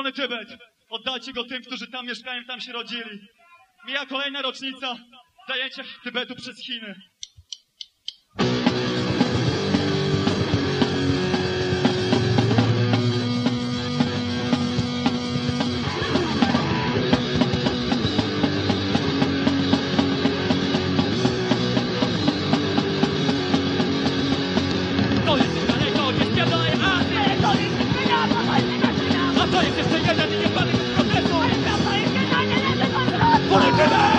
Wolny Tybet. Oddajcie go tym, którzy tam mieszkają, tam się rodzili. Mija kolejna rocznica zajęcia Tybetu przez Chiny. por el canal.